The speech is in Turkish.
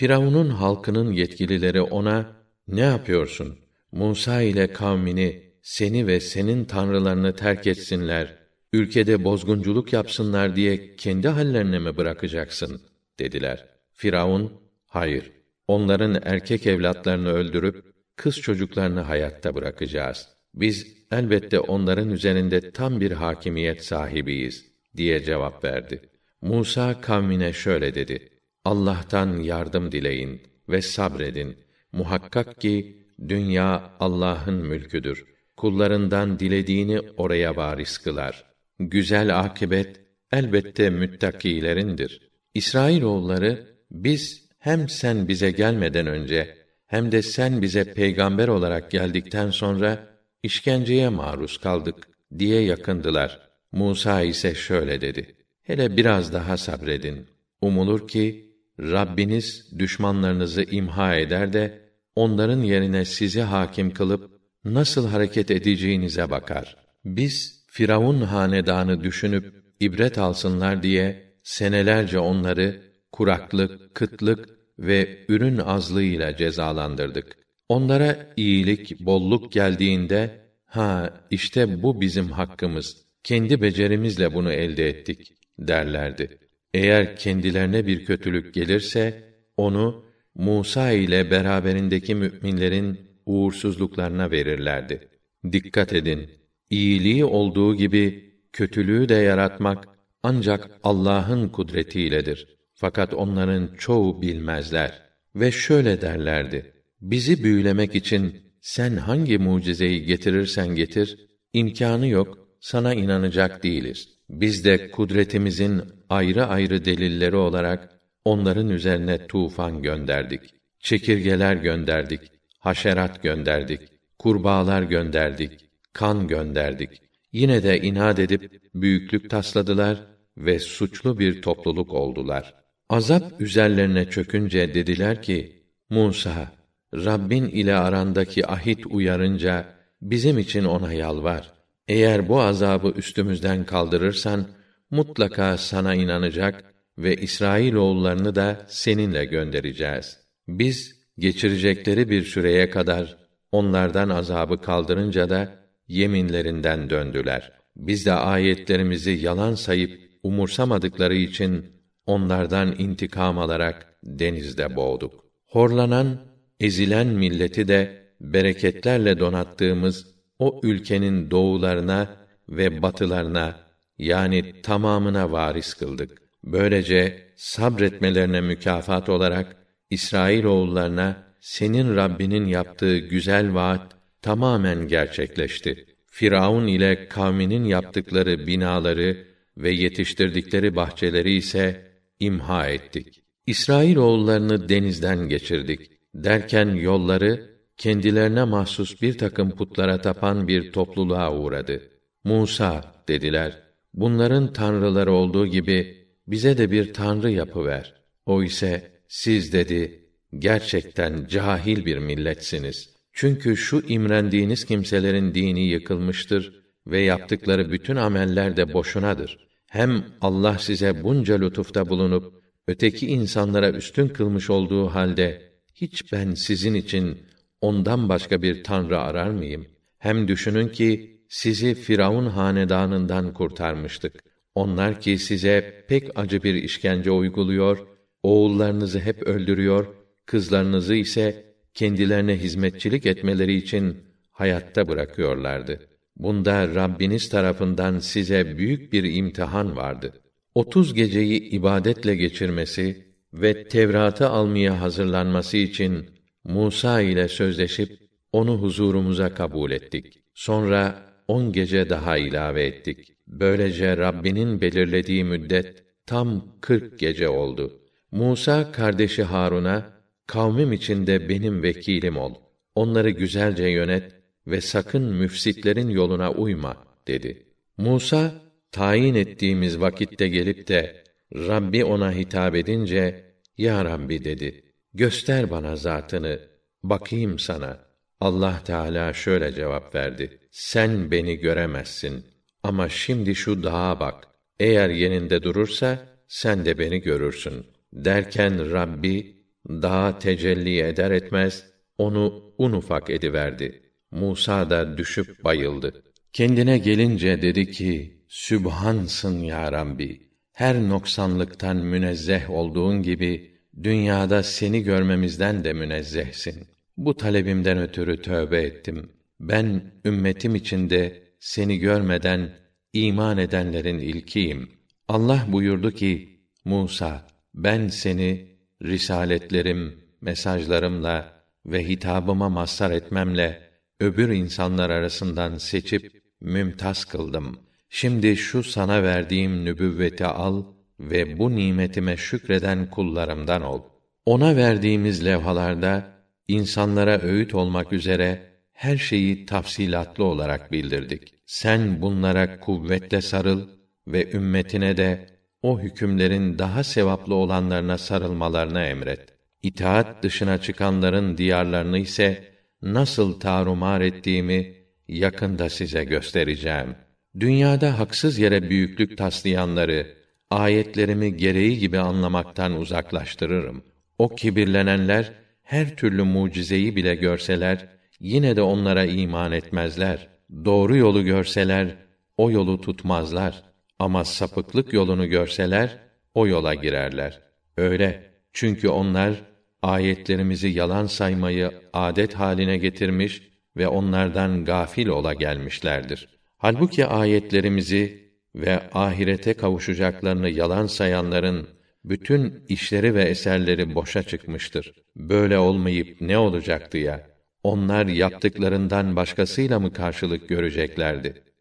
Firavun'un halkının yetkilileri ona ne yapıyorsun? Musa ile kavmini seni ve senin tanrılarını terk etsinler, ülkede bozgunculuk yapsınlar diye kendi hallerine mi bırakacaksın? dediler. Firavun, hayır, onların erkek evlatlarını öldürüp, kız çocuklarını hayatta bırakacağız. Biz elbette onların üzerinde tam bir hakimiyet sahibiyiz diye cevap verdi. Musa kavmine şöyle dedi: Allah'tan yardım dileyin ve sabredin. Muhakkak ki dünya Allah'ın mülküdür. Kullarından dilediğini oraya varis kılar. Güzel akibet elbette müttakilerindir. İsrailoğulları biz hem sen bize gelmeden önce hem de sen bize peygamber olarak geldikten sonra işkenceye maruz kaldık diye yakındılar. Musa ise şöyle dedi: Hele biraz daha sabredin. Umulur ki Rabbiniz düşmanlarınızı imha eder de onların yerine sizi hakim kılıp nasıl hareket edeceğinize bakar. Biz Firavun hanedanı düşünüp ibret alsınlar diye senelerce onları kuraklık, kıtlık ve ürün azlığıyla cezalandırdık. Onlara iyilik, bolluk geldiğinde ha işte bu bizim hakkımız. Kendi becerimizle bunu elde ettik derlerdi. Eğer kendilerine bir kötülük gelirse onu Musa ile beraberindeki müminlerin uğursuzluklarına verirlerdi. Dikkat edin. İyiliği olduğu gibi kötülüğü de yaratmak ancak Allah'ın kudretiyledir. Fakat onların çoğu bilmezler ve şöyle derlerdi: Bizi büyülemek için sen hangi mucizeyi getirirsen getir, imkanı yok, sana inanacak değiliz. Biz de kudretimizin ayrı ayrı delilleri olarak onların üzerine tufan gönderdik. Çekirgeler gönderdik, haşerat gönderdik, kurbağalar gönderdik, kan gönderdik. Yine de inat edip büyüklük tasladılar ve suçlu bir topluluk oldular. Azap üzerlerine çökünce dediler ki: Musa, Rabbin ile arandaki ahit uyarınca bizim için ona yalvar. Eğer bu azabı üstümüzden kaldırırsan mutlaka sana inanacak ve İsrail oğullarını da seninle göndereceğiz. Biz geçirecekleri bir süreye kadar onlardan azabı kaldırınca da yeminlerinden döndüler. Biz de ayetlerimizi yalan sayıp umursamadıkları için onlardan intikam alarak denizde boğduk. Horlanan, ezilen milleti de bereketlerle donattığımız o ülkenin doğularına ve batılarına yani tamamına varis kıldık. Böylece sabretmelerine mükafat olarak İsrail oğullarına senin Rabbinin yaptığı güzel vaat tamamen gerçekleşti. Firavun ile kavminin yaptıkları binaları ve yetiştirdikleri bahçeleri ise imha ettik. İsrail oğullarını denizden geçirdik. Derken yolları kendilerine mahsus bir takım putlara tapan bir topluluğa uğradı. Musa dediler, bunların tanrıları olduğu gibi bize de bir tanrı yapıver. O ise siz dedi, gerçekten cahil bir milletsiniz. Çünkü şu imrendiğiniz kimselerin dini yıkılmıştır ve yaptıkları bütün ameller de boşunadır. Hem Allah size bunca lütufta bulunup öteki insanlara üstün kılmış olduğu halde hiç ben sizin için ondan başka bir tanrı arar mıyım? Hem düşünün ki sizi Firavun hanedanından kurtarmıştık. Onlar ki size pek acı bir işkence uyguluyor, oğullarınızı hep öldürüyor, kızlarınızı ise kendilerine hizmetçilik etmeleri için hayatta bırakıyorlardı. Bunda Rabbiniz tarafından size büyük bir imtihan vardı. Otuz geceyi ibadetle geçirmesi ve Tevrat'ı almaya hazırlanması için Musa ile sözleşip onu huzurumuza kabul ettik. Sonra on gece daha ilave ettik. Böylece Rabbinin belirlediği müddet tam kırk gece oldu. Musa kardeşi Harun'a kavmim içinde benim vekilim ol. Onları güzelce yönet ve sakın müfsitlerin yoluna uyma dedi. Musa tayin ettiğimiz vakitte gelip de Rabbi ona hitap edince ya Rabbi dedi. Göster bana zatını, bakayım sana. Allah Teala şöyle cevap verdi. Sen beni göremezsin. Ama şimdi şu dağa bak. Eğer yeninde durursa, sen de beni görürsün. Derken Rabbi, dağa tecelli eder etmez onu un ufak ediverdi. Musa da düşüp bayıldı. Kendine gelince dedi ki: Sübhansın ya Rabbi. Her noksanlıktan münezzeh olduğun gibi dünyada seni görmemizden de münezzehsin. Bu talebimden ötürü tövbe ettim. Ben ümmetim içinde seni görmeden iman edenlerin ilkiyim. Allah buyurdu ki: Musa, ben seni risaletlerim, mesajlarımla ve hitabıma mazhar etmemle öbür insanlar arasından seçip mümtaz kıldım. Şimdi şu sana verdiğim nübüvveti al ve bu nimetime şükreden kullarımdan ol. Ona verdiğimiz levhalarda insanlara öğüt olmak üzere her şeyi tafsilatlı olarak bildirdik. Sen bunlara kuvvetle sarıl ve ümmetine de o hükümlerin daha sevaplı olanlarına sarılmalarına emret. İtaat dışına çıkanların diyarlarını ise nasıl tarumar ettiğimi yakında size göstereceğim. Dünyada haksız yere büyüklük taslayanları ayetlerimi gereği gibi anlamaktan uzaklaştırırım. O kibirlenenler her türlü mucizeyi bile görseler yine de onlara iman etmezler. Doğru yolu görseler o yolu tutmazlar. Ama sapıklık yolunu görseler o yola girerler. Öyle çünkü onlar ayetlerimizi yalan saymayı adet haline getirmiş ve onlardan gafil ola gelmişlerdir. Halbuki ayetlerimizi ve ahirete kavuşacaklarını yalan sayanların bütün işleri ve eserleri boşa çıkmıştır. Böyle olmayıp ne olacaktı ya? Onlar yaptıklarından başkasıyla mı karşılık göreceklerdi?